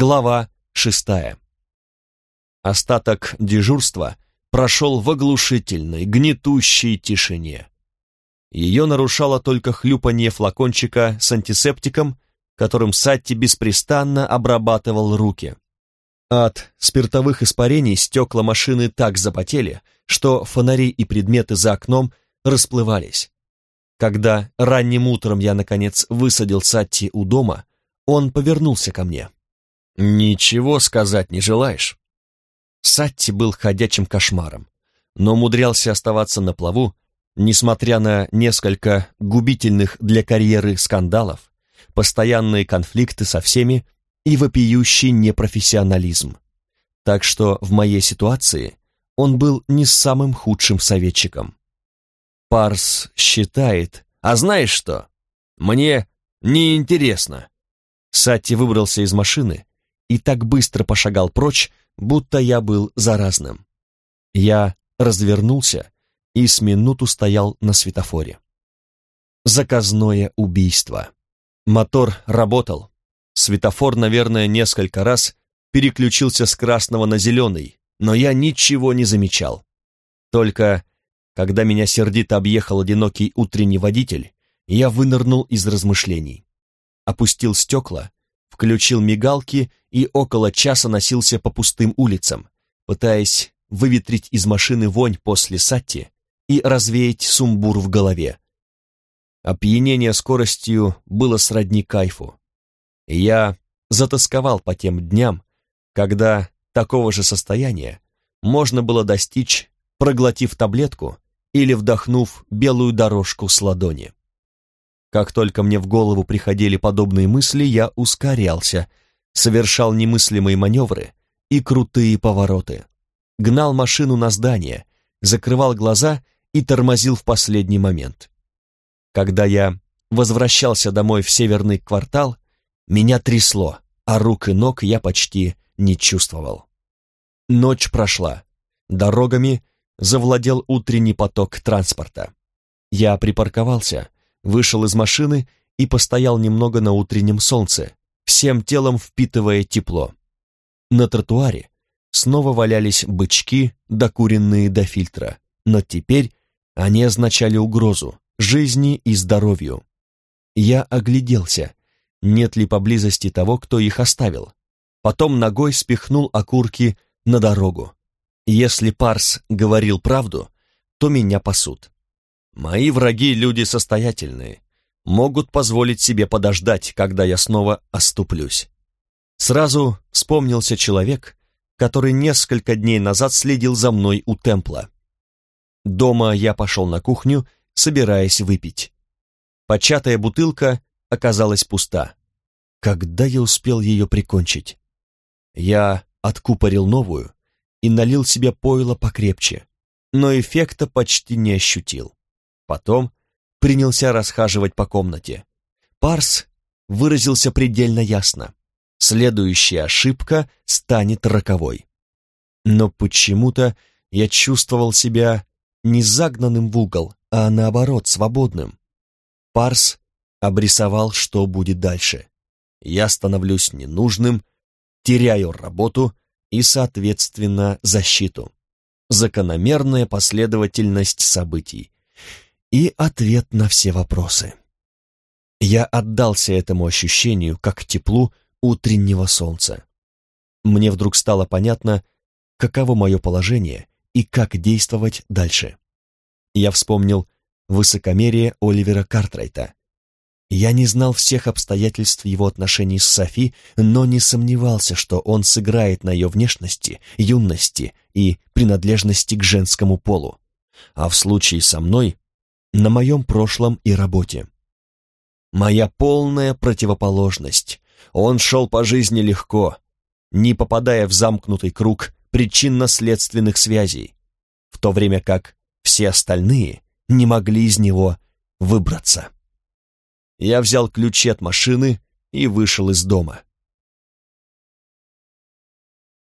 Глава шестая. Остаток дежурства прошел в оглушительной, гнетущей тишине. Ее нарушало только хлюпанье флакончика с антисептиком, которым Сатти беспрестанно обрабатывал руки. От спиртовых испарений стекла машины так запотели, что фонари и предметы за окном расплывались. Когда ранним утром я, наконец, высадил Сатти у дома, он повернулся ко мне. «Ничего сказать не желаешь?» Сатти был ходячим кошмаром, но умудрялся оставаться на плаву, несмотря на несколько губительных для карьеры скандалов, постоянные конфликты со всеми и вопиющий непрофессионализм. Так что в моей ситуации он был не самым худшим советчиком. Парс считает, а знаешь что? Мне неинтересно. Сатти выбрался из машины и так быстро пошагал прочь, будто я был заразным. Я развернулся и с минуту стоял на светофоре. Заказное убийство. Мотор работал. Светофор, наверное, несколько раз переключился с красного на зеленый, но я ничего не замечал. Только когда меня сердито объехал одинокий утренний водитель, я вынырнул из размышлений. Опустил стекла включил мигалки и около часа носился по пустым улицам, пытаясь выветрить из машины вонь после сатти и развеять сумбур в голове. Опьянение скоростью было сродни кайфу. Я затасковал по тем дням, когда такого же состояния можно было достичь, проглотив таблетку или вдохнув белую дорожку с ладони. Как только мне в голову приходили подобные мысли, я ускорялся, совершал немыслимые маневры и крутые повороты. Гнал машину на здание, закрывал глаза и тормозил в последний момент. Когда я возвращался домой в северный квартал, меня трясло, а рук и ног я почти не чувствовал. Ночь прошла. Дорогами завладел утренний поток транспорта. Я припарковался, вышел из машины и постоял немного на утреннем солнце, всем телом впитывая тепло. На тротуаре снова валялись бычки, докуренные до фильтра, но теперь они означали угрозу жизни и здоровью. Я огляделся, нет ли поблизости того, кто их оставил. Потом ногой спихнул окурки на дорогу. Если Парс говорил правду, то меня пасут. Мои враги люди состоятельные, могут позволить себе подождать, когда я снова оступлюсь. Сразу вспомнился человек, который несколько дней назад следил за мной у темпла. Дома я пошел на кухню, собираясь выпить. Початая бутылка оказалась пуста. Когда я успел ее прикончить? Я откупорил новую и налил себе пойло покрепче, но эффекта почти не ощутил. Потом принялся расхаживать по комнате. Парс выразился предельно ясно. Следующая ошибка станет роковой. Но почему-то я чувствовал себя не загнанным в угол, а наоборот, свободным. Парс обрисовал, что будет дальше. Я становлюсь ненужным, теряю работу и, соответственно, защиту. Закономерная последовательность событий и ответ на все вопросы. Я отдался этому ощущению, как теплу утреннего солнца. Мне вдруг стало понятно, каково мое положение и как действовать дальше. Я вспомнил высокомерие Оливера Картрайта. Я не знал всех обстоятельств его отношений с Софи, но не сомневался, что он сыграет на ее внешности, юности и принадлежности к женскому полу. А в случае со мной на моем прошлом и работе. Моя полная противоположность. Он шел по жизни легко, не попадая в замкнутый круг причинно-следственных связей, в то время как все остальные не могли из него выбраться. Я взял ключи от машины и вышел из дома.